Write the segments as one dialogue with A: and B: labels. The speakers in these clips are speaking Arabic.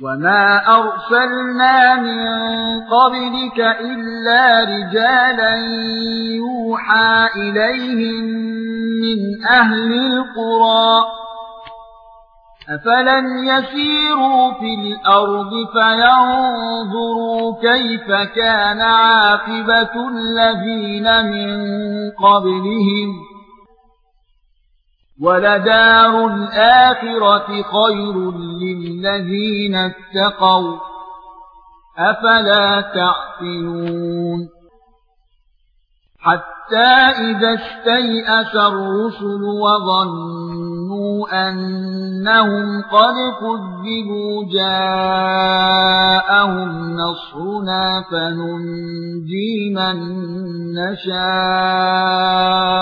A: وما ارسلنا من قبلك الا رجالا يوحى اليهم من أهل القرى أفلم يسيروا في الأرض فينظروا كيف كان عاقبة الذين من قبلهم ولدار الآخرة خير للذين اتقوا أفلا تعقلون حتى إذا استيأس الرسل وظنوا أنهم قد كذبوا جاءهم نصرنا فننجي من نشاء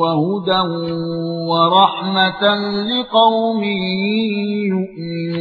A: وهدى ورحمة لقوم يؤمنون.